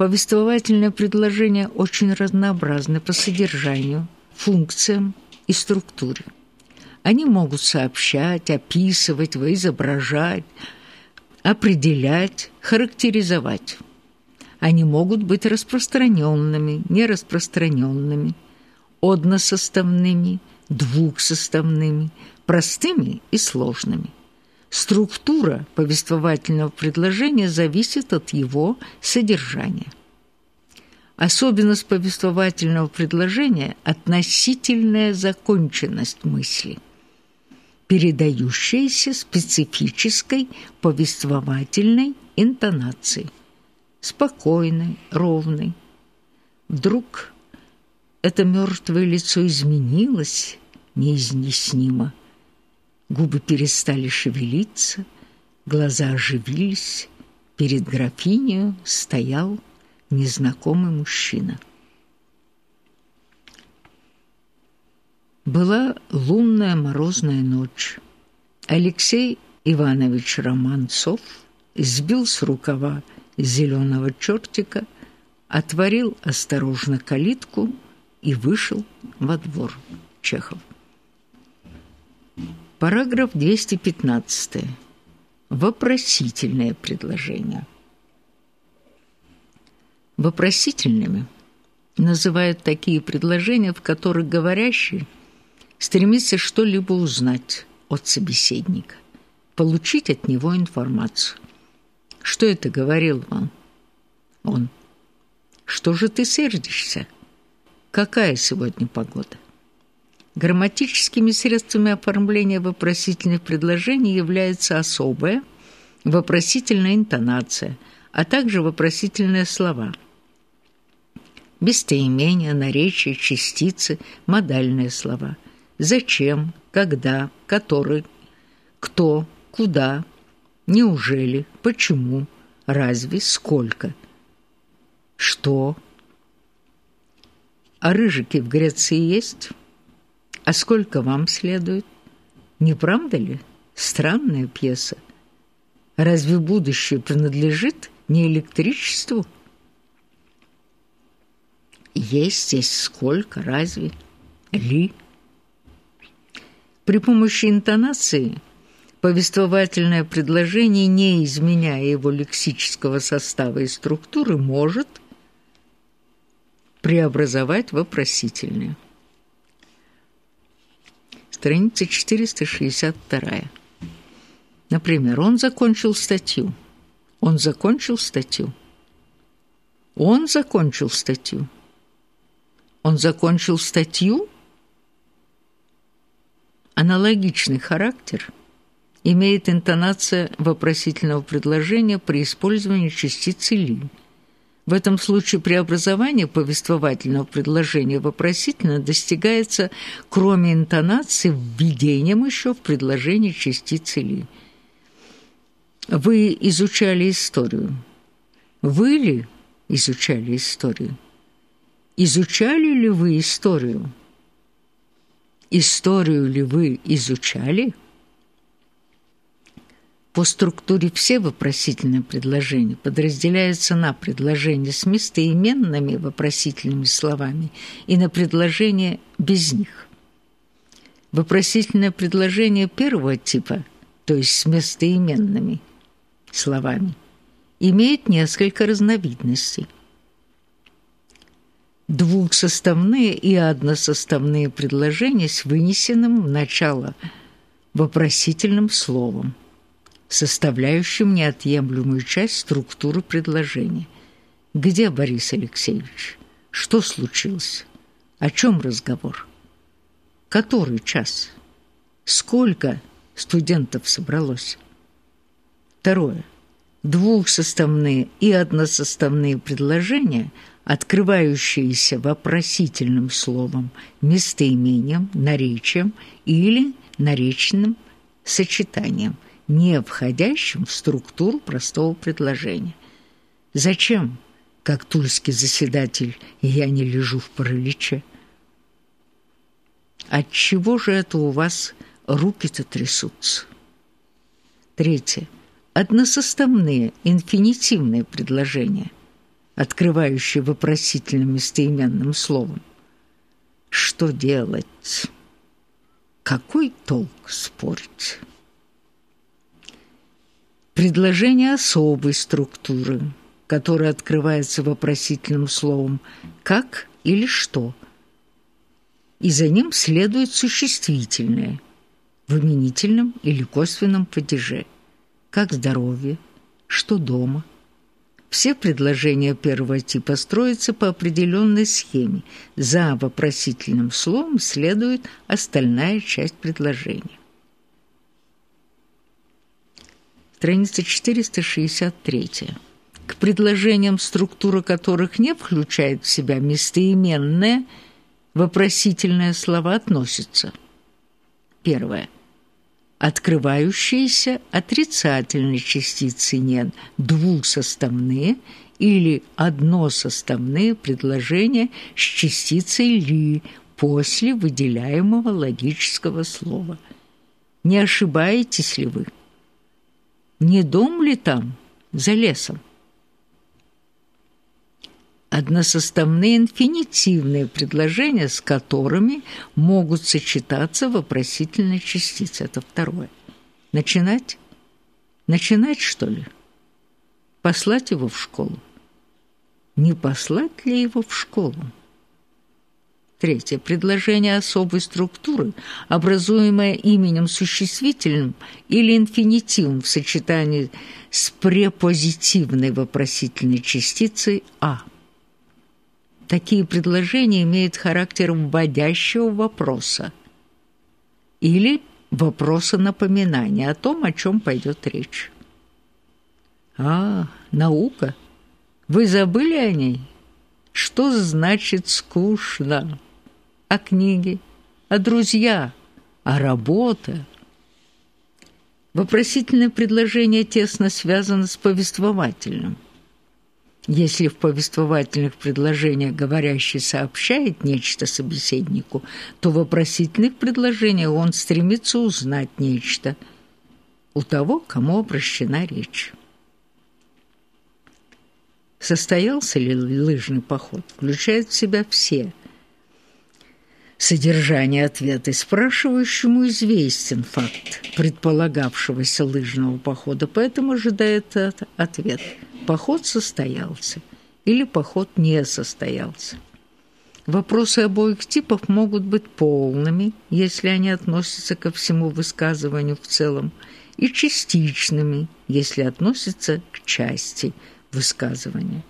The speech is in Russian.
Повествовательные предложения очень разнообразны по содержанию, функциям и структуре. Они могут сообщать, описывать, изображать, определять, характеризовать. Они могут быть распространенными, нераспространенными, односоставными, двухсоставными, простыми и сложными. Структура повествовательного предложения зависит от его содержания. Особенность повествовательного предложения – относительная законченность мысли, передающаяся специфической повествовательной интонацией, спокойной, ровной. Вдруг это мертвое лицо изменилось неизъяснимо. Губы перестали шевелиться, глаза оживились. Перед графинью стоял незнакомый мужчина. Была лунная морозная ночь. Алексей Иванович Романцов сбил с рукава зеленого чертика, отворил осторожно калитку и вышел во двор Чехов. Параграф 215. Вопросительное предложение. Вопросительными называют такие предложения, в которых говорящий стремится что-либо узнать от собеседника, получить от него информацию. Что это говорил вам? Он. Что же ты сердишься? Какая сегодня погода? Грамматическими средствами оформления вопросительных предложений является особая вопросительная интонация, а также вопросительные слова – местоимения, наречия, частицы, модальные слова. Зачем, когда, который, кто, куда, неужели, почему, разве, сколько, что. А рыжики в Греции есть? А сколько вам следует? Не правда ли? Странная пьеса. Разве будущее принадлежит не электричеству? Есть здесь сколько, разве? Ли? При помощи интонации повествовательное предложение, не изменяя его лексического состава и структуры, может преобразовать вопросительное. Страница 462. Например, он закончил статью. Он закончил статью. Он закончил статью. Он закончил статью? Аналогичный характер имеет интонация вопросительного предложения при использовании частицы «ли». В этом случае преобразование повествовательного предложения вопросительно достигается, кроме интонации, введением еще в предложение частицы «ли». Вы изучали историю. Вы ли изучали историю? Изучали ли вы историю? Историю ли вы изучали? По структуре все вопросительные предложения подразделяются на предложения с местоименными вопросительными словами и на предложения без них. Вопросительное предложение первого типа, то есть с местоименными словами, имеет несколько разновидностей – двухсоставные и односоставные предложения с вынесенным в начало вопросительным словом, составляющим неотъемлемую часть структуры предложения. Где Борис Алексеевич? Что случилось? О чем разговор? Который час? Сколько студентов собралось? Второе. Двухсоставные и односоставные предложения – открывающиеся вопросительным словом, местоимением, наречием или наречным сочетанием, не входящим в структуру простого предложения. Зачем, как тульский заседатель, я не лежу в параличе? Отчего же это у вас руки-то трясутся? Третье. Односоставные инфинитивные предложения – открывающий вопросительным местоименным словом. Что делать? Какой толк спорить? Предложение особой структуры, которое открывается вопросительным словом «как» или «что», и за ним следует существительное в именительном или косвенном падеже, как здоровье, что дома. Все предложения первого типа строятся по определенной схеме. За вопросительным словом следует остальная часть предложения. Страница 463. К предложениям, структура которых не включает в себя местоименное – вопросительные слова относятся. Первое. Открывающиеся отрицательные частицы «нен» двусоставные или односоставные предложения с частицей «ли» после выделяемого логического слова. Не ошибаетесь ли вы? Не дом ли там, за лесом? односоставные инфинитивные предложения, с которыми могут сочетаться вопросительные частицы. Это второе. Начинать? Начинать, что ли? Послать его в школу? Не послать ли его в школу? Третье. Предложение особой структуры, образуемое именем существительным или инфинитивом в сочетании с препозитивной вопросительной частицей «а». Такие предложения имеют характер вводящего вопроса или вопроса напоминания о том, о чем пойдет речь. А, наука. Вы забыли о ней? Что значит скучно? А книги? А друзья? А работа? Вопросительное предложение тесно связано с повествовательным – если в повествовательных предложениях говорящий сообщает нечто собеседнику, то в вопросительных предложениях он стремится узнать нечто у того, кому обращена речь. Состоялся ли лыжный поход, включает в себя все. Содержание ответа спрашивающему известен факт предполагавшегося лыжного похода, поэтому ожидает ответ – поход состоялся или поход не состоялся. Вопросы обоих типов могут быть полными, если они относятся ко всему высказыванию в целом, и частичными, если относятся к части высказывания.